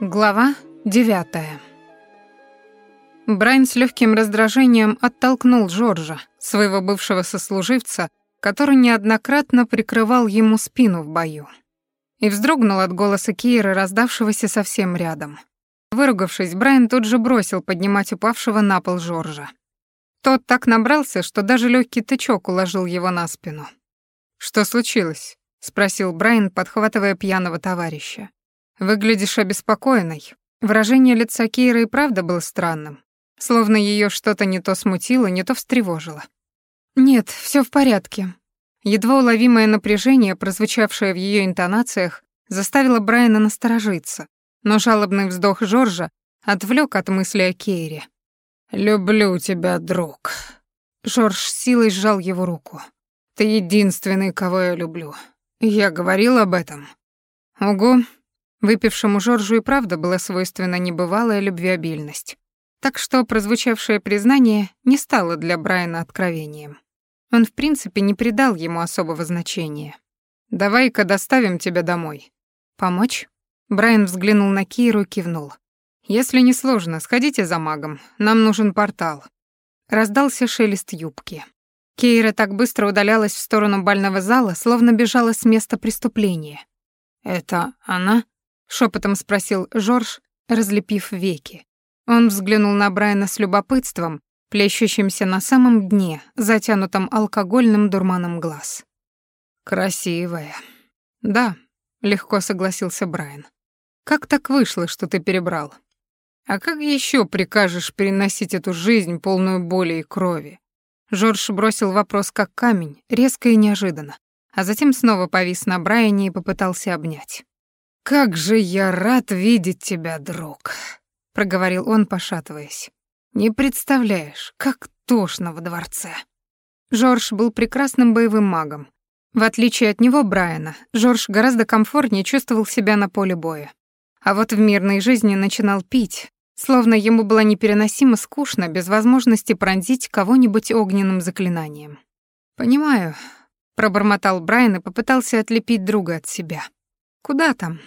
Глава девятая. Брайан с легким раздражением оттолкнул Джорджа, своего бывшего сослуживца, который неоднократно прикрывал ему спину в бою. И вздрогнул от голоса Киера, раздавшегося совсем рядом. Выругавшись, Брайан тут же бросил поднимать упавшего на пол Жоржа. Тот так набрался, что даже легкий тычок уложил его на спину. «Что случилось?» — спросил Брайан, подхватывая пьяного товарища. «Выглядишь обеспокоенной». Выражение лица Кейры и правда было странным, словно ее что-то не то смутило, не то встревожило. «Нет, все в порядке». Едва уловимое напряжение, прозвучавшее в ее интонациях, заставило Брайана насторожиться, но жалобный вздох Жоржа отвлек от мысли о Кейре. «Люблю тебя, друг». Жорж силой сжал его руку. «Ты единственный, кого я люблю. Я говорил об этом». «Угу», Выпившему Жоржу и правда была свойственна небывалая любвеобильность. Так что прозвучавшее признание не стало для Брайана откровением. Он, в принципе, не придал ему особого значения. «Давай-ка доставим тебя домой». «Помочь?» Брайан взглянул на Киру и кивнул. «Если не сложно, сходите за магом. Нам нужен портал». Раздался шелест юбки. Кейра так быстро удалялась в сторону бального зала, словно бежала с места преступления. «Это она?» шепотом спросил Жорж, разлепив веки. Он взглянул на Брайана с любопытством, плещущимся на самом дне, затянутом алкогольным дурманом глаз. «Красивая». «Да», — легко согласился Брайан. «Как так вышло, что ты перебрал? А как еще прикажешь переносить эту жизнь, полную боли и крови?» Жорж бросил вопрос как камень, резко и неожиданно, а затем снова повис на Брайане и попытался обнять. «Как же я рад видеть тебя, друг», — проговорил он, пошатываясь. «Не представляешь, как тошно во дворце». Жорж был прекрасным боевым магом. В отличие от него, Брайана, Жорж гораздо комфортнее чувствовал себя на поле боя. А вот в мирной жизни начинал пить, словно ему было непереносимо скучно без возможности пронзить кого-нибудь огненным заклинанием. «Понимаю», — пробормотал Брайан и попытался отлепить друга от себя. Куда там?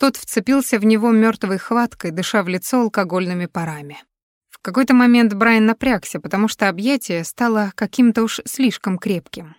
Тот вцепился в него мертвой хваткой, дыша в лицо алкогольными парами. В какой-то момент Брайан напрягся, потому что объятие стало каким-то уж слишком крепким.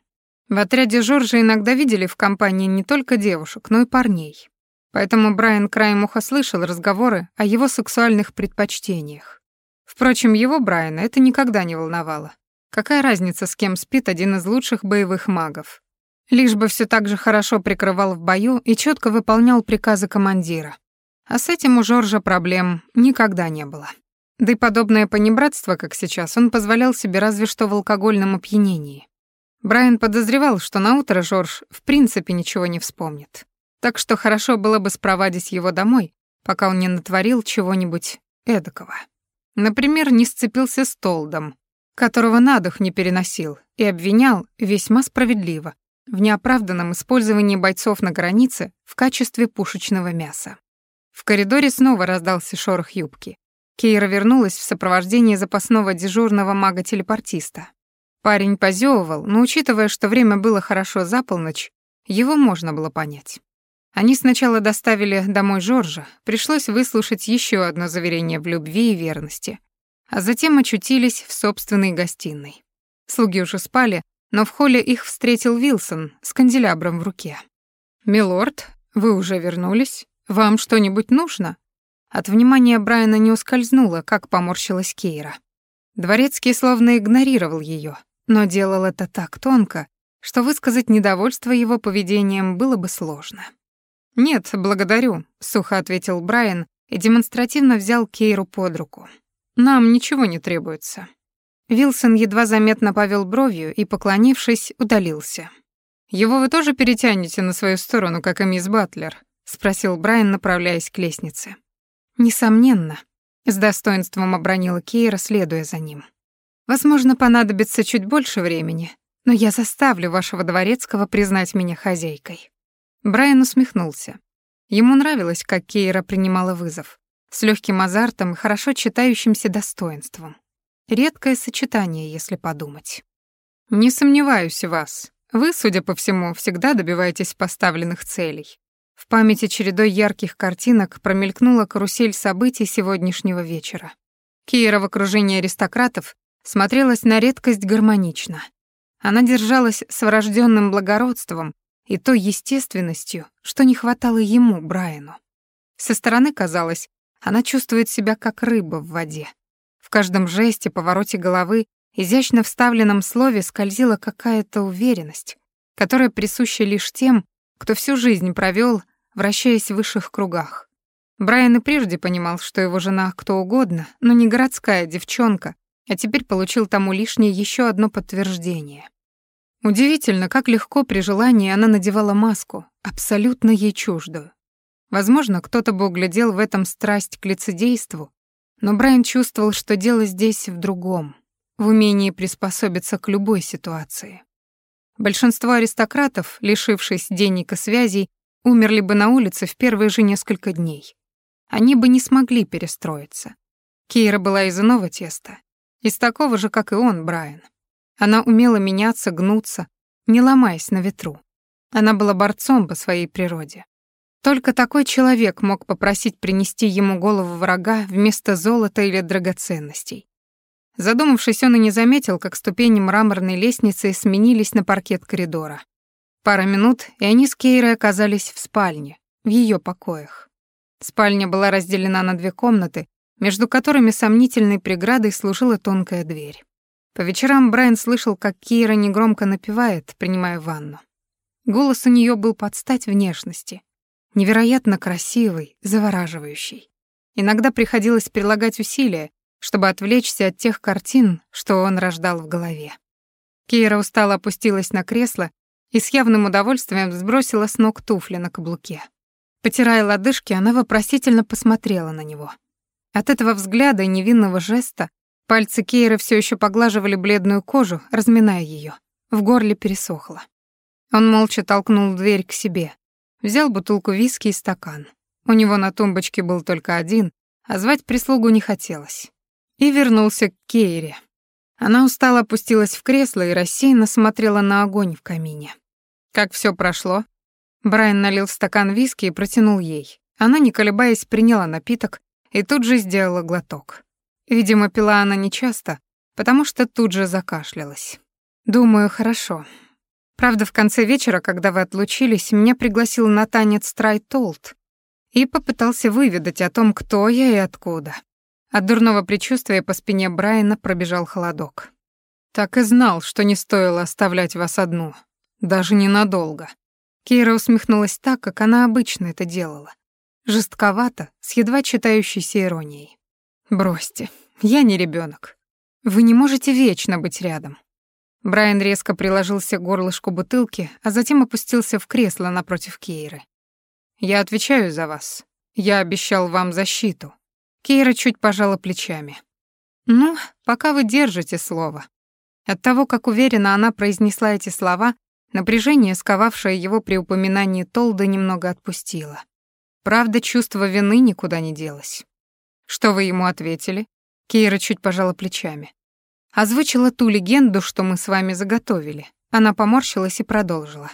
В отряде Жоржа иногда видели в компании не только девушек, но и парней. Поэтому Брайан краем уха слышал разговоры о его сексуальных предпочтениях. Впрочем, его Брайана это никогда не волновало. Какая разница, с кем спит один из лучших боевых магов? Лишь бы все так же хорошо прикрывал в бою и четко выполнял приказы командира. А с этим у Жоржа проблем никогда не было. Да и подобное понебратство, как сейчас, он позволял себе разве что в алкогольном опьянении. Брайан подозревал, что на утро Жорж в принципе ничего не вспомнит. Так что хорошо было бы спровадить его домой, пока он не натворил чего-нибудь эдакого. Например, не сцепился с Толдом, которого на дух не переносил, и обвинял весьма справедливо, в неоправданном использовании бойцов на границе в качестве пушечного мяса. В коридоре снова раздался шорох юбки. Кейра вернулась в сопровождении запасного дежурного мага-телепортиста. Парень позевывал, но учитывая, что время было хорошо за полночь, его можно было понять. Они сначала доставили домой Жоржа, пришлось выслушать еще одно заверение в любви и верности, а затем очутились в собственной гостиной. Слуги уже спали, но в холле их встретил Вилсон с канделябром в руке. «Милорд, вы уже вернулись? Вам что-нибудь нужно?» От внимания Брайана не ускользнуло, как поморщилась Кейра. Дворецкий словно игнорировал ее, но делал это так тонко, что высказать недовольство его поведением было бы сложно. «Нет, благодарю», — сухо ответил Брайан и демонстративно взял Кейру под руку. «Нам ничего не требуется. Вилсон едва заметно повел бровью и, поклонившись, удалился. «Его вы тоже перетянете на свою сторону, как и мисс Батлер?» — спросил Брайан, направляясь к лестнице. «Несомненно», — с достоинством обронила Кейра, следуя за ним. «Возможно, понадобится чуть больше времени, но я заставлю вашего дворецкого признать меня хозяйкой». Брайан усмехнулся. Ему нравилось, как Кейра принимала вызов, с легким азартом и хорошо читающимся достоинством. Редкое сочетание, если подумать. «Не сомневаюсь в вас. Вы, судя по всему, всегда добиваетесь поставленных целей». В памяти чередой ярких картинок промелькнула карусель событий сегодняшнего вечера. Кира в окружении аристократов смотрелась на редкость гармонично. Она держалась с врожденным благородством и той естественностью, что не хватало ему, Брайану. Со стороны казалось, она чувствует себя как рыба в воде. В каждом жесте, повороте головы, изящно вставленном слове скользила какая-то уверенность, которая присуща лишь тем, кто всю жизнь провел, вращаясь в высших кругах. Брайан и прежде понимал, что его жена кто угодно, но не городская девчонка, а теперь получил тому лишнее еще одно подтверждение. Удивительно, как легко при желании она надевала маску, абсолютно ей чуждую. Возможно, кто-то бы углядел в этом страсть к лицедейству, но Брайан чувствовал, что дело здесь в другом, в умении приспособиться к любой ситуации. Большинство аристократов, лишившись денег и связей, умерли бы на улице в первые же несколько дней. Они бы не смогли перестроиться. Кейра была из иного теста, из такого же, как и он, Брайан. Она умела меняться, гнуться, не ломаясь на ветру. Она была борцом по своей природе. Только такой человек мог попросить принести ему голову врага вместо золота или драгоценностей. Задумавшись, он и не заметил, как ступени мраморной лестницы сменились на паркет коридора. Пара минут, и они с Кейрой оказались в спальне, в ее покоях. Спальня была разделена на две комнаты, между которыми сомнительной преградой служила тонкая дверь. По вечерам Брайан слышал, как Кейра негромко напевает, принимая ванну. Голос у нее был под стать внешности, невероятно красивый, завораживающий. Иногда приходилось прилагать усилия, чтобы отвлечься от тех картин, что он рождал в голове. Кейра устало опустилась на кресло и с явным удовольствием сбросила с ног туфли на каблуке. Потирая лодыжки, она вопросительно посмотрела на него. От этого взгляда и невинного жеста пальцы Кейра все еще поглаживали бледную кожу, разминая ее. В горле пересохло. Он молча толкнул дверь к себе, взял бутылку виски и стакан. У него на тумбочке был только один, а звать прислугу не хотелось. И вернулся к Кейре. Она устало опустилась в кресло и рассеянно смотрела на огонь в камине. Как все прошло? Брайан налил стакан виски и протянул ей. Она, не колебаясь, приняла напиток, и тут же сделала глоток. Видимо, пила она нечасто, потому что тут же закашлялась. «Думаю, хорошо. Правда, в конце вечера, когда вы отлучились, меня пригласил на танец Трай Толт и попытался выведать о том, кто я и откуда». От дурного предчувствия по спине Брайана пробежал холодок. «Так и знал, что не стоило оставлять вас одну. Даже ненадолго». Кейра усмехнулась так, как она обычно это делала жестковато, с едва читающейся иронией. «Бросьте, я не ребенок. Вы не можете вечно быть рядом». Брайан резко приложился к горлышку бутылки, а затем опустился в кресло напротив Кейры. «Я отвечаю за вас. Я обещал вам защиту». Кейра чуть пожала плечами. «Ну, пока вы держите слово». От того, как уверенно она произнесла эти слова, напряжение, сковавшее его при упоминании Толда, немного отпустило. Правда, чувство вины никуда не делось. Что вы ему ответили? Кейра чуть пожала плечами. Озвучила ту легенду, что мы с вами заготовили. Она поморщилась и продолжила.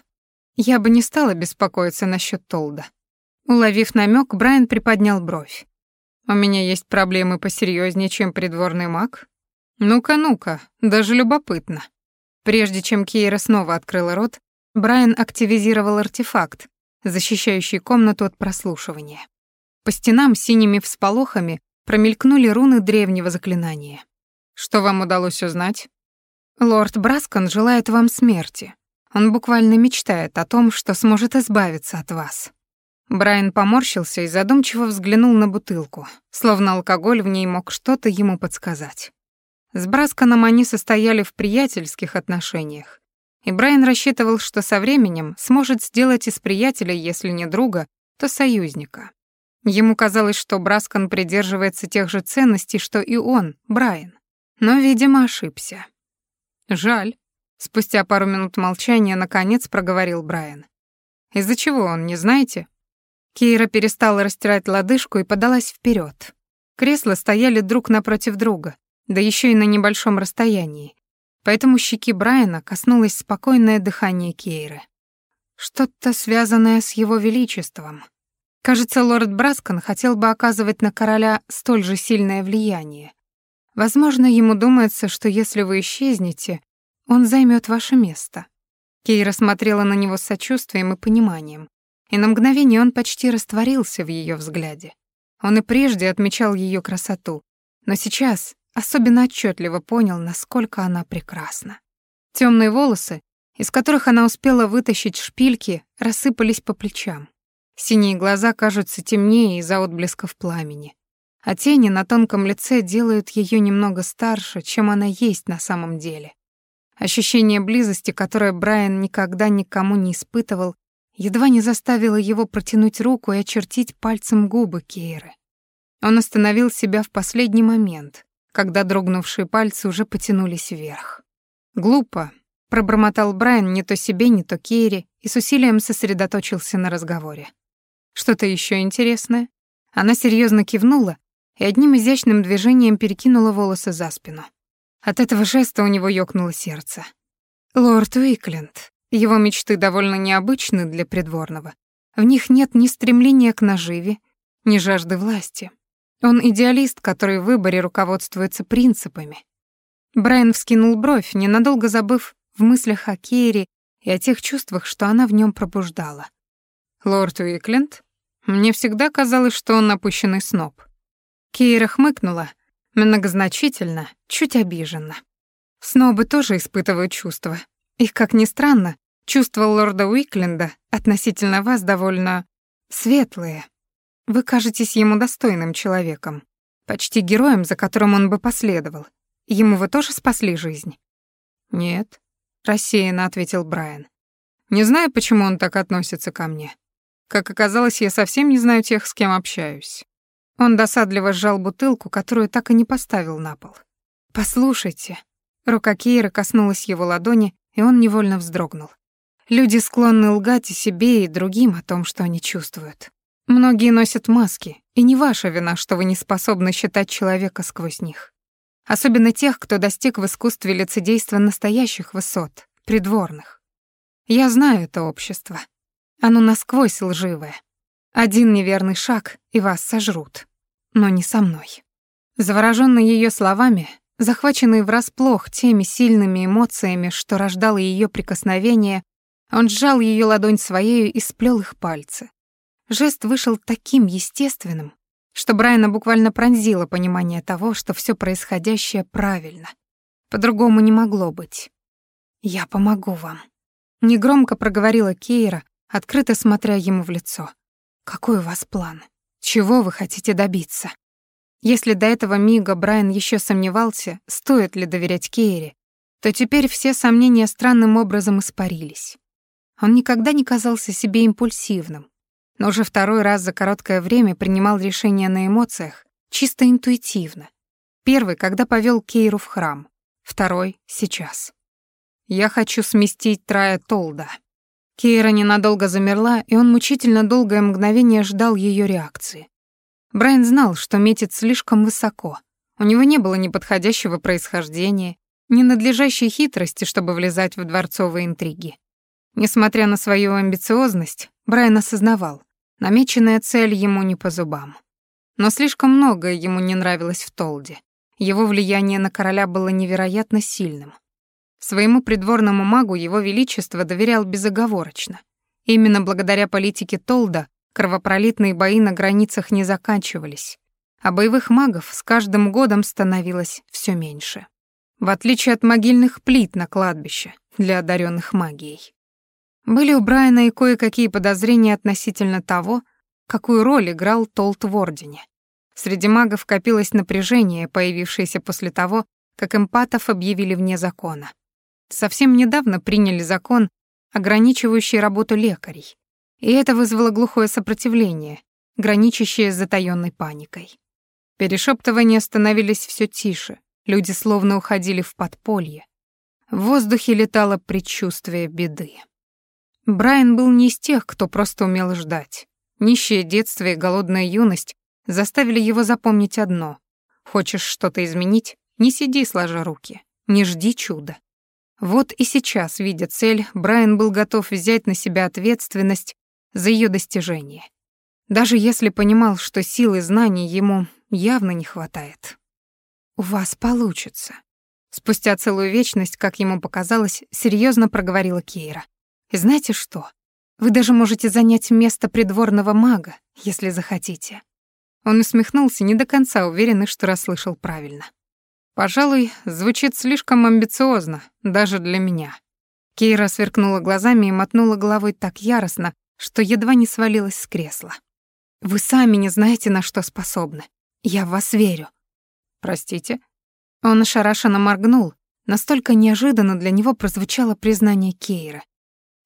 Я бы не стала беспокоиться насчет Толда. Уловив намек, Брайан приподнял бровь. У меня есть проблемы посерьезнее, чем придворный маг. Ну-ка, ну-ка, даже любопытно. Прежде чем Кейра снова открыла рот, Брайан активизировал артефакт, защищающий комнату от прослушивания. По стенам синими всполохами промелькнули руны древнего заклинания. Что вам удалось узнать? Лорд Браскон желает вам смерти. Он буквально мечтает о том, что сможет избавиться от вас. Брайан поморщился и задумчиво взглянул на бутылку, словно алкоголь в ней мог что-то ему подсказать. С Брасконом они состояли в приятельских отношениях, и Брайан рассчитывал, что со временем сможет сделать из приятеля, если не друга, то союзника. Ему казалось, что Браскон придерживается тех же ценностей, что и он, Брайан. Но, видимо, ошибся. «Жаль», — спустя пару минут молчания наконец проговорил Брайан. «Из-за чего он, не знаете?» Кейра перестала растирать лодыжку и подалась вперед. Кресла стояли друг напротив друга, да еще и на небольшом расстоянии, поэтому щеки Брайана коснулось спокойное дыхание Кейры. Что-то связанное с его величеством. Кажется, лорд Браскон хотел бы оказывать на короля столь же сильное влияние. Возможно, ему думается, что если вы исчезнете, он займет ваше место. Кейра смотрела на него с сочувствием и пониманием, и на мгновение он почти растворился в ее взгляде. Он и прежде отмечал ее красоту, но сейчас особенно отчетливо понял, насколько она прекрасна. Темные волосы, из которых она успела вытащить шпильки, рассыпались по плечам. Синие глаза кажутся темнее из-за отблесков пламени. А тени на тонком лице делают ее немного старше, чем она есть на самом деле. Ощущение близости, которое Брайан никогда никому не испытывал, едва не заставило его протянуть руку и очертить пальцем губы Кейры. Он остановил себя в последний момент, когда дрогнувшие пальцы уже потянулись вверх. Глупо, пробормотал Брайан не то себе, не то Кейре и с усилием сосредоточился на разговоре. Что-то еще интересное? Она серьезно кивнула и одним изящным движением перекинула волосы за спину. От этого жеста у него ёкнуло сердце. Лорд Уикленд. Его мечты довольно необычны для придворного. В них нет ни стремления к наживе, ни жажды власти. Он идеалист, который в выборе руководствуется принципами. Брайан вскинул бровь, ненадолго забыв в мыслях о Керри и о тех чувствах, что она в нем пробуждала. «Лорд Уикленд? Мне всегда казалось, что он напыщенный сноб». Кейра хмыкнула, Многозначительно, чуть обиженно. Снобы тоже испытывают чувства. Их, как ни странно, чувства лорда Уикленда относительно вас довольно светлые. Вы кажетесь ему достойным человеком, почти героем, за которым он бы последовал. Ему вы тоже спасли жизнь? Нет, рассеянно ответил Брайан. Не знаю, почему он так относится ко мне. Как оказалось, я совсем не знаю тех, с кем общаюсь. Он досадливо сжал бутылку, которую так и не поставил на пол. «Послушайте». Рука Кейра коснулась его ладони, и он невольно вздрогнул. Люди склонны лгать и себе, и другим о том, что они чувствуют. Многие носят маски, и не ваша вина, что вы не способны считать человека сквозь них. Особенно тех, кто достиг в искусстве лицедейства настоящих высот, придворных. Я знаю это общество. Оно насквозь лживое. Один неверный шаг, и вас сожрут. Но не со мной. Заворожённый её словами, захваченный врасплох теми сильными эмоциями, что рождало её прикосновение, он сжал её ладонь своею и сплёл их пальцы. Жест вышел таким естественным, что Брайана буквально пронзило понимание того, что всё происходящее правильно. По-другому не могло быть. «Я помогу вам», — негромко проговорила Кейра, открыто смотря ему в лицо. Какой у вас план? Чего вы хотите добиться? Если до этого мига Брайан еще сомневался, стоит ли доверять Кейре, то теперь все сомнения странным образом испарились. Он никогда не казался себе импульсивным, но уже второй раз за короткое время принимал решения на эмоциях, чисто интуитивно. Первый, когда повел Кейру в храм, второй — сейчас. «Я хочу сместить Трая Толда», Кейра ненадолго замерла, и он мучительно долгое мгновение ждал ее реакции. Брайан знал, что метит слишком высоко. У него не было ни подходящего происхождения, ни надлежащей хитрости, чтобы влезать в дворцовые интриги. Несмотря на свою амбициозность, Брайан осознавал, намеченная цель ему не по зубам. Но слишком многое ему не нравилось в Толде. Его влияние на короля было невероятно сильным. Своему придворному магу его величество доверял безоговорочно. Именно благодаря политике Толда кровопролитные бои на границах не заканчивались, а боевых магов с каждым годом становилось все меньше. В отличие от могильных плит на кладбище для одаренных магией. Были у Брайана и кое-какие подозрения относительно того, какую роль играл Толт в Ордене. Среди магов копилось напряжение, появившееся после того, как эмпатов объявили вне закона. Совсем недавно приняли закон, ограничивающий работу лекарей, и это вызвало глухое сопротивление, граничащее с затаённой паникой. Перешептывания становились все тише, люди словно уходили в подполье. В воздухе летало предчувствие беды. Брайан был не из тех, кто просто умел ждать. Нищее детство и голодная юность заставили его запомнить одно. Хочешь что-то изменить, не сиди сложа руки, не жди чуда. Вот и сейчас, видя цель, Брайан был готов взять на себя ответственность за ее достижение. Даже если понимал, что сил и знаний ему явно не хватает. «У вас получится», Спустя целую вечность, как ему показалось, серьезно проговорила Кейра. «И знаете что? Вы даже можете занять место придворного мага, если захотите». Он усмехнулся, не до конца уверенный, что расслышал правильно. «Пожалуй, звучит слишком амбициозно, даже для меня». Кейра сверкнула глазами и мотнула головой так яростно, что едва не свалилась с кресла. «Вы сами не знаете, на что способны. Я в вас верю». «Простите?» Он ошарашенно моргнул. Настолько неожиданно для него прозвучало признание Кейра.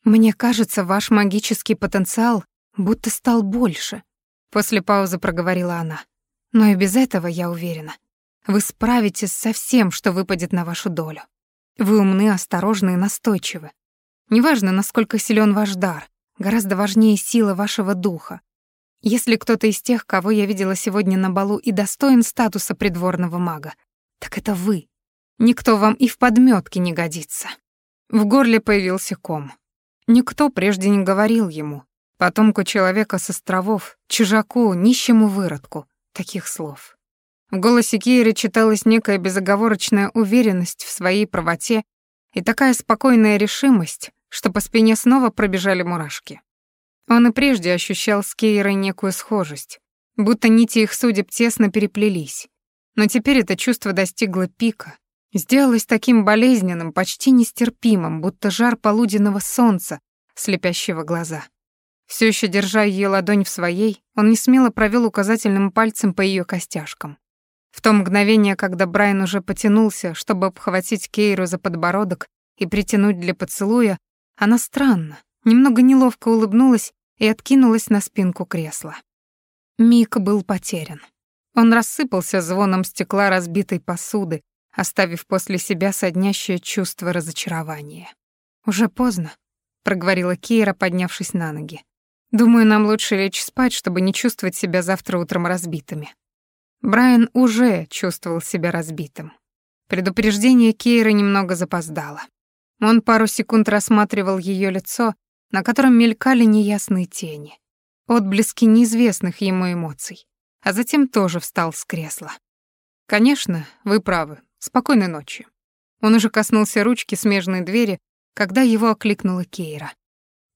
«Мне кажется, ваш магический потенциал будто стал больше», — после паузы проговорила она. «Но и без этого, я уверена, вы справитесь со всем, что выпадет на вашу долю. Вы умны, осторожны и настойчивы. Неважно, насколько силен ваш дар, гораздо важнее сила вашего духа. Если кто-то из тех, кого я видела сегодня на балу и достоин статуса придворного мага, так это вы. Никто вам и в подметке не годится. В горле появился ком. Никто прежде не говорил ему, потомку человека с островов, чужаку, нищему выродку, таких слов. В голосе Кейри читалась некая безоговорочная уверенность в своей правоте и такая спокойная решимость, что по спине снова пробежали мурашки. Он и прежде ощущал с Кейрой некую схожесть, будто нити их судеб тесно переплелись, но теперь это чувство достигло пика, сделалось таким болезненным, почти нестерпимым, будто жар полуденного солнца, слепящего глаза. Все еще держа ее ладонь в своей, он несмело провел указательным пальцем по ее костяшкам. В то мгновение, когда Брайан уже потянулся, чтобы обхватить Кейру за подбородок и притянуть для поцелуя, она странно, немного неловко улыбнулась и откинулась на спинку кресла. Мик был потерян. Он рассыпался звоном стекла разбитой посуды, оставив после себя соднящее чувство разочарования. «Уже поздно», — проговорила Кейра, поднявшись на ноги. «Думаю, нам лучше лечь спать, чтобы не чувствовать себя завтра утром разбитыми». Брайан уже чувствовал себя разбитым. Предупреждение Кейры немного запоздало. Он пару секунд рассматривал ее лицо, на котором мелькали неясные тени, отблески неизвестных ему эмоций а затем тоже встал с кресла. «Конечно, вы правы. Спокойной ночи». Он уже коснулся ручки смежной двери, когда его окликнула Кейра.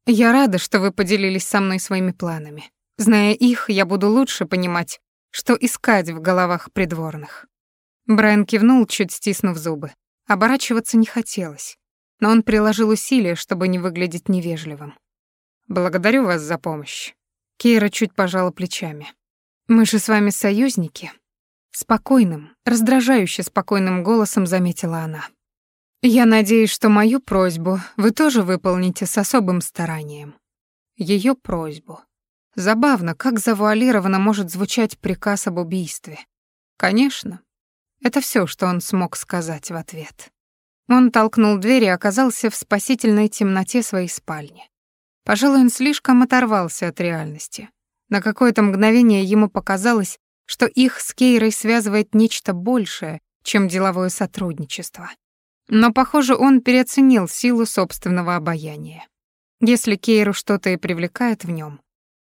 «Я рада, что вы поделились со мной своими планами. Зная их, я буду лучше понимать, что искать в головах придворных». Брайан кивнул, чуть стиснув зубы. Оборачиваться не хотелось, но он приложил усилия, чтобы не выглядеть невежливым. «Благодарю вас за помощь». Кейра чуть пожала плечами. «Мы же с вами союзники», — спокойным, раздражающе спокойным голосом заметила она. «Я надеюсь, что мою просьбу вы тоже выполните с особым старанием». Ее просьбу. Забавно, как завуалированно может звучать приказ об убийстве. Конечно. Это все, что он смог сказать в ответ. Он толкнул дверь и оказался в спасительной темноте своей спальни. Пожалуй, он слишком оторвался от реальности. На какое-то мгновение ему показалось, что их с Кейрой связывает нечто большее, чем деловое сотрудничество. Но, похоже, он переоценил силу собственного обаяния. Если Кейру что-то и привлекает в нем,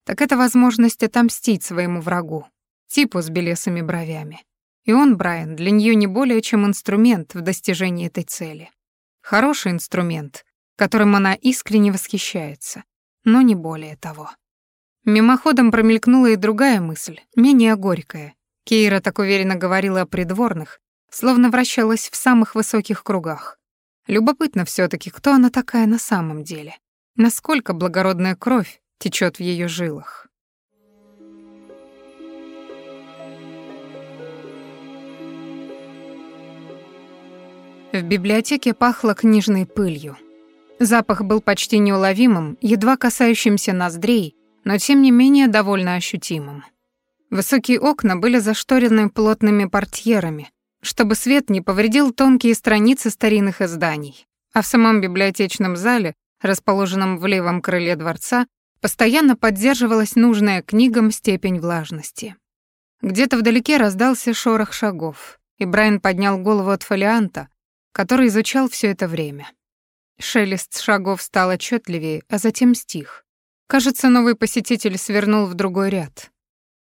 так это возможность отомстить своему врагу, типу с белесыми бровями. И он, Брайан, для нее не более чем инструмент в достижении этой цели. Хороший инструмент, которым она искренне восхищается, но не более того. Мимоходом промелькнула и другая мысль, менее горькая. Кейра так уверенно говорила о придворных, словно вращалась в самых высоких кругах. Любопытно все таки кто она такая на самом деле. Насколько благородная кровь течет в ее жилах. В библиотеке пахло книжной пылью. Запах был почти неуловимым, едва касающимся ноздрей, но тем не менее довольно ощутимым. Высокие окна были зашторены плотными портьерами, чтобы свет не повредил тонкие страницы старинных изданий, а в самом библиотечном зале, расположенном в левом крыле дворца, постоянно поддерживалась нужная книгам степень влажности. Где-то вдалеке раздался шорох шагов, и Брайан поднял голову от фолианта, который изучал все это время. Шелест шагов стал отчетливее, а затем стих. Кажется, новый посетитель свернул в другой ряд.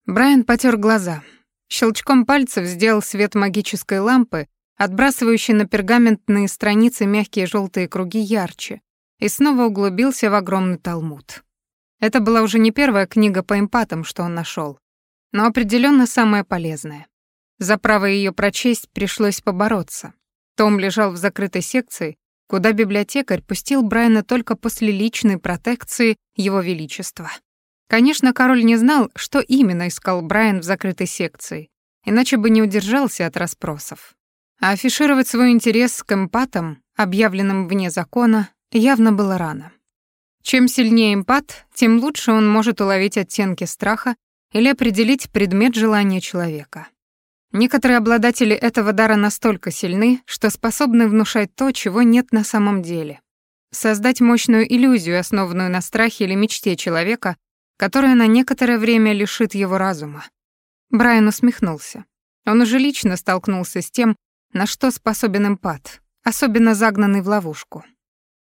Брайан потер глаза. Щелчком пальцев сделал свет магической лампы, отбрасывающий на пергаментные страницы мягкие желтые круги ярче, и снова углубился в огромный талмуд. Это была уже не первая книга по эмпатам, что он нашел, но определенно самая полезная. За право ее прочесть пришлось побороться. Том лежал в закрытой секции, куда библиотекарь пустил Брайана только после личной протекции Его Величества. Конечно, король не знал, что именно искал Брайан в закрытой секции, иначе бы не удержался от расспросов. А афишировать свой интерес к эмпатам, объявленным вне закона, явно было рано. Чем сильнее эмпат, тем лучше он может уловить оттенки страха или определить предмет желания человека. Некоторые обладатели этого дара настолько сильны, что способны внушать то, чего нет на самом деле. Создать мощную иллюзию, основанную на страхе или мечте человека, которая на некоторое время лишит его разума. Брайан усмехнулся. Он уже лично столкнулся с тем, на что способен эмпат, особенно загнанный в ловушку.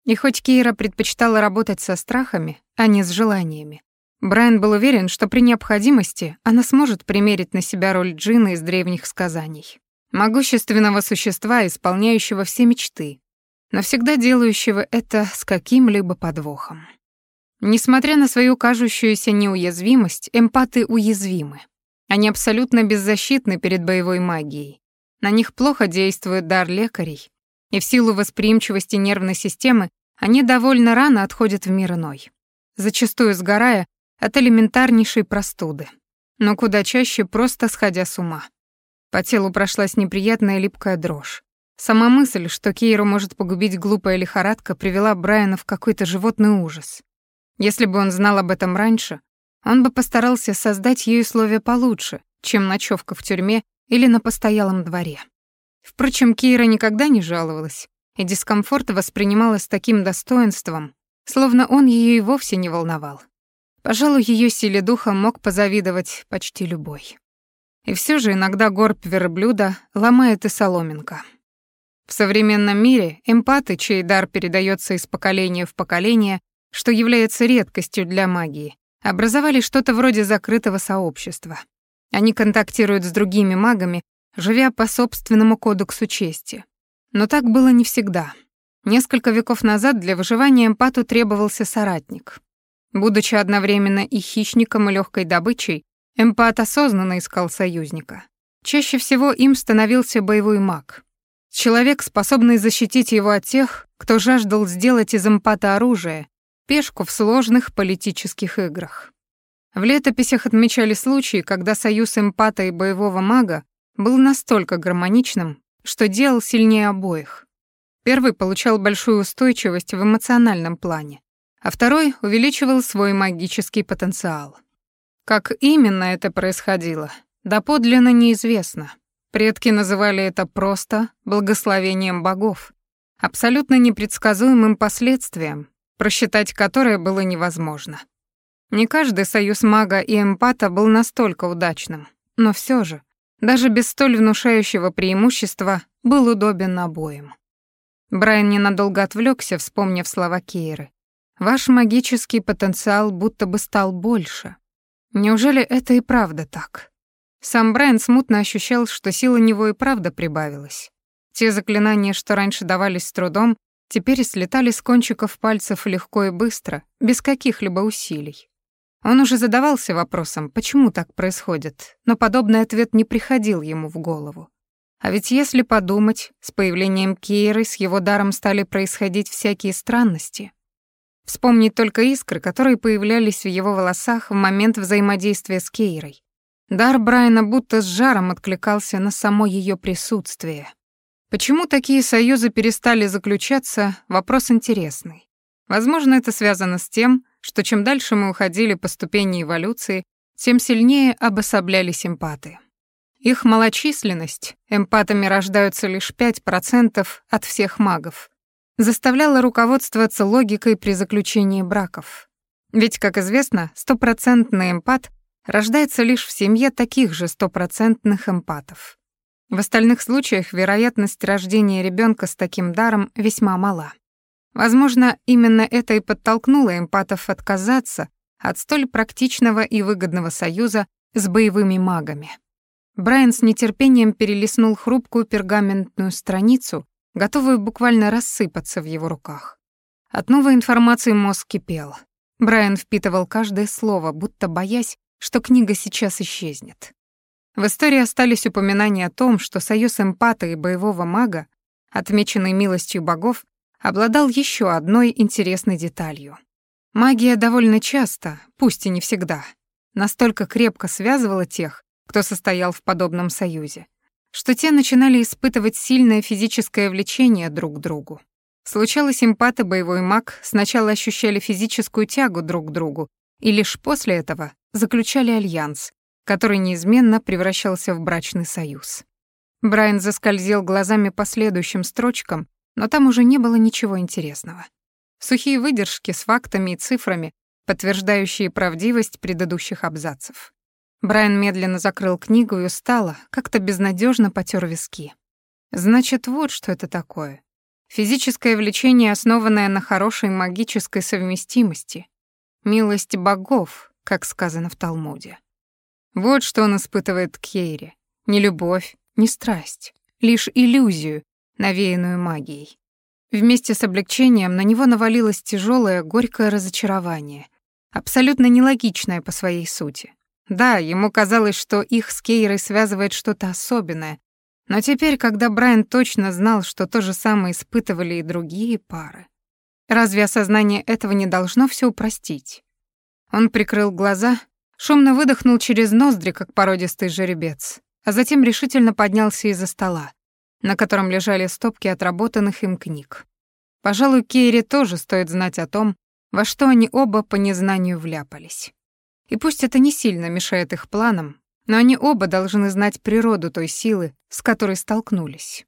И хоть Кейра предпочитала работать со страхами, а не с желаниями, Брайан был уверен, что при необходимости она сможет примерить на себя роль джина из древних сказаний. Могущественного существа, исполняющего все мечты, но всегда делающего это с каким-либо подвохом. Несмотря на свою кажущуюся неуязвимость, эмпаты уязвимы. Они абсолютно беззащитны перед боевой магией. На них плохо действует дар лекарей, и в силу восприимчивости нервной системы они довольно рано отходят в мир иной, зачастую сгорая от элементарнейшей простуды, но куда чаще просто сходя с ума. По телу прошлась неприятная липкая дрожь. Сама мысль, что Кейру может погубить глупая лихорадка, привела Брайана в какой-то животный ужас. Если бы он знал об этом раньше, он бы постарался создать ей условия получше, чем ночевка в тюрьме или на постоялом дворе. Впрочем, Кира никогда не жаловалась, и дискомфорт воспринимала с таким достоинством, словно он ее и вовсе не волновал. Пожалуй, ее силе духа мог позавидовать почти любой. И все же иногда горб верблюда ломает и соломинка. В современном мире эмпаты, чей дар передается из поколения в поколение, что является редкостью для магии, образовали что-то вроде закрытого сообщества. Они контактируют с другими магами, живя по собственному кодексу чести. Но так было не всегда. Несколько веков назад для выживания эмпату требовался соратник. Будучи одновременно и хищником, и легкой добычей, эмпат осознанно искал союзника. Чаще всего им становился боевой маг. Человек, способный защитить его от тех, кто жаждал сделать из эмпата оружие, пешку в сложных политических играх. В летописях отмечали случаи, когда союз эмпата и боевого мага был настолько гармоничным, что делал сильнее обоих. Первый получал большую устойчивость в эмоциональном плане, а второй увеличивал свой магический потенциал. Как именно это происходило, доподлинно неизвестно. Предки называли это просто благословением богов, абсолютно непредсказуемым последствием, просчитать которое было невозможно. Не каждый союз мага и эмпата был настолько удачным, но все же, даже без столь внушающего преимущества, был удобен обоим. Брайан ненадолго отвлекся, вспомнив слова Кейры. «Ваш магический потенциал будто бы стал больше. Неужели это и правда так?» Сам Брайан смутно ощущал, что сила него и правда прибавилась. Те заклинания, что раньше давались с трудом, теперь слетали с кончиков пальцев легко и быстро, без каких-либо усилий. Он уже задавался вопросом, почему так происходит, но подобный ответ не приходил ему в голову. А ведь если подумать, с появлением Кейры с его даром стали происходить всякие странности. Вспомнить только искры, которые появлялись в его волосах в момент взаимодействия с Кейрой. Дар Брайана будто с жаром откликался на само ее присутствие. Почему такие союзы перестали заключаться, вопрос интересный. Возможно, это связано с тем, что чем дальше мы уходили по ступени эволюции, тем сильнее обособлялись симпаты. Их малочисленность, эмпатами рождаются лишь 5% от всех магов, заставляла руководствоваться логикой при заключении браков. Ведь, как известно, стопроцентный эмпат рождается лишь в семье таких же стопроцентных эмпатов. В остальных случаях вероятность рождения ребенка с таким даром весьма мала. Возможно, именно это и подтолкнуло эмпатов отказаться от столь практичного и выгодного союза с боевыми магами. Брайан с нетерпением перелистнул хрупкую пергаментную страницу, готовую буквально рассыпаться в его руках. От новой информации мозг кипел. Брайан впитывал каждое слово, будто боясь, что книга сейчас исчезнет. В истории остались упоминания о том, что союз эмпата и боевого мага, отмеченный милостью богов, обладал еще одной интересной деталью. Магия довольно часто, пусть и не всегда, настолько крепко связывала тех, кто состоял в подобном союзе, что те начинали испытывать сильное физическое влечение друг к другу. Случалось, эмпат и боевой маг сначала ощущали физическую тягу друг к другу, и лишь после этого заключали альянс, который неизменно превращался в брачный союз. Брайан заскользил глазами по следующим строчкам, но там уже не было ничего интересного. Сухие выдержки с фактами и цифрами, подтверждающие правдивость предыдущих абзацев. Брайан медленно закрыл книгу и устало, как-то безнадежно потер виски. Значит, вот что это такое. Физическое влечение, основанное на хорошей магической совместимости. Милость богов, как сказано в Талмуде. Вот что он испытывает к Кейре. Не любовь, не страсть, лишь иллюзию, навеянную магией. Вместе с облегчением на него навалилось тяжелое, горькое разочарование, абсолютно нелогичное по своей сути. Да, ему казалось, что их с Кейрой связывает что-то особенное, но теперь, когда Брайан точно знал, что то же самое испытывали и другие пары, разве осознание этого не должно все упростить? Он прикрыл глаза Шумно выдохнул через ноздри, как породистый жеребец, а затем решительно поднялся из-за стола, на котором лежали стопки отработанных им книг. Пожалуй, Кейре тоже стоит знать о том, во что они оба по незнанию вляпались. И пусть это не сильно мешает их планам, но они оба должны знать природу той силы, с которой столкнулись.